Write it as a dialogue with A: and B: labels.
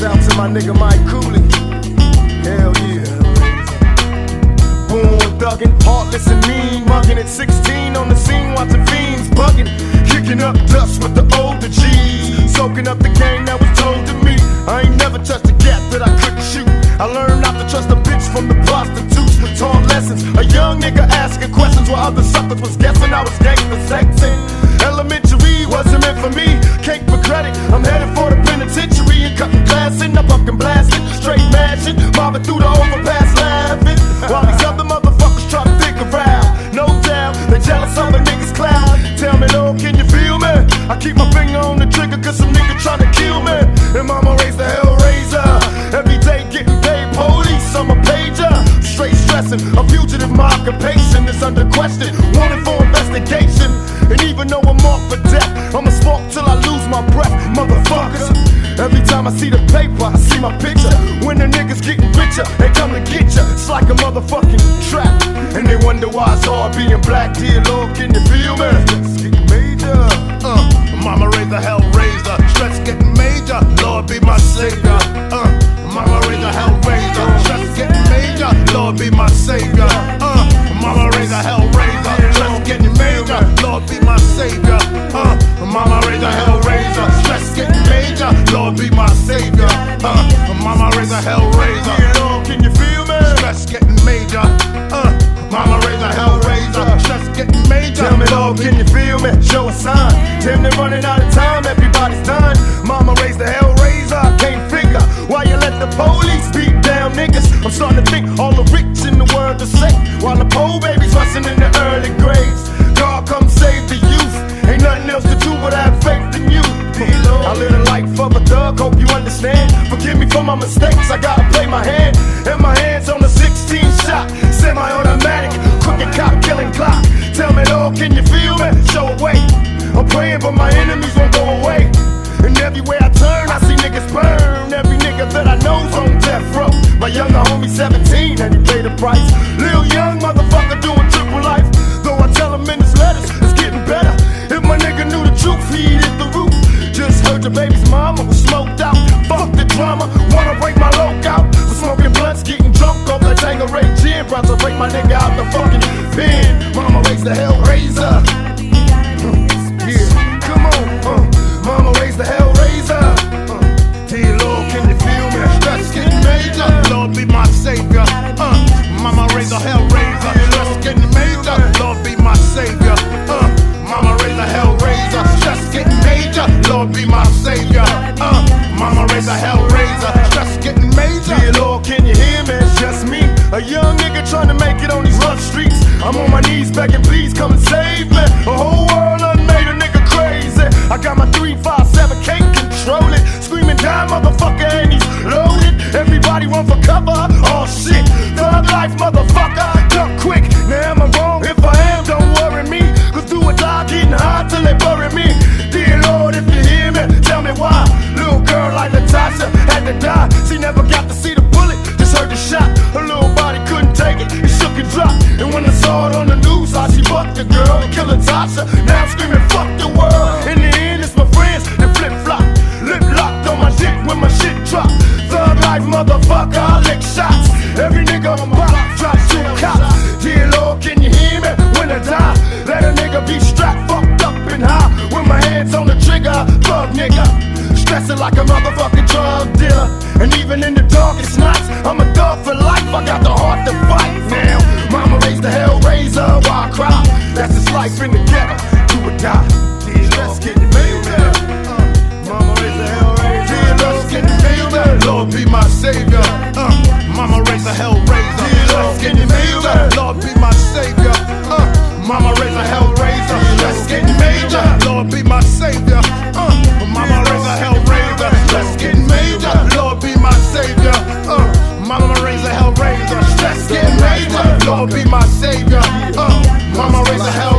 A: Shouts out to my nigga Mike Cooley. Hell yeah. Born thuggin', heartless and mean, mugging at 16 on the scene, watching fiends bugging, kicking up dust with the older G's, soaking up the game that was told to me. I ain't never touched a gap that I couldn't shoot. I learned not to trust a bitch from the prostitutes. Taught lessons, a young nigga asking questions while other suckers was guessing I was gangster sexing. Elementary wasn't meant for me. Cake for credit, I'm headed for I keep my finger on the trigger cause some nigga tryna kill me. And mama raised the hellraiser. Every day getting paid police, I'm a pager. Straight stressing, a fugitive, my occupation is under question. Wanted for investigation. And even though I'm off for death, I'ma smoke till I lose my breath, motherfuckers. Every time I see the paper, I see my picture. When the niggas getting richer, they come to get ya. It's like a motherfucking trap. And they wonder why it's hard being black. Dear Lord, can you feel me? Major.
B: Uh, mama raised a hell raiser. Stress getting major. Lord be my savior. Uh, mama raised a hell raiser. Stress getting major. Lord be my savior. Uh, mama raised a hell raiser. Stress getting major. Lord be my savior. Uh, mama raised a hell raiser. Stress getting major. Lord be my savior. Uh, mama raised a hell raiser.
A: Can you feel me?
B: Stress getting major. Uh,
A: running out of time. Everybody's done. Mama raised the hell raiser. I can't figure why you let the police beat down niggas. I'm starting to think all the rich in the world are safe, while the poor babies rusting in the early grades. God, come save the youth. Ain't nothing else to do but have faith in you. I live a life of a thug, hope you understand. Forgive me for my mistakes, I gotta play my hand. And my hands on the 16 shot, semi automatic, crooked cop killing clock. Tell me, Lord, can you feel me? Praying, but my enemies won't go away. And everywhere I turn, I see niggas burn. Every nigga that I know's on death row. My younger homie 17, and he paid the price. To die. She never got to see the bullet, just heard the shot. Her little body couldn't take it, it shook and dropped. And when I saw it on the news, how she bucked the girl and killed Latasha. Now I'm screaming, fuck the world. In the end, it's my friends that flip flop. Lip locked on my dick when my shit drop. Thug life, motherfucker, I lick shots. Every nigga on my block drop two cops. Dear Lord, can you hear me when I die? Let a nigga be strapped, fucked up and high. With my hands on the trigger, thug nigga. Like a motherfucking drug dealer. And even in the darkest nights, I'm a thug for life. I got the heart to fight now. Mama raised the hell raiser, why I cry? That's just life in the ghetto, do or die. Stress getting major.
B: Lord be my savior. Uh, mama raise a hell.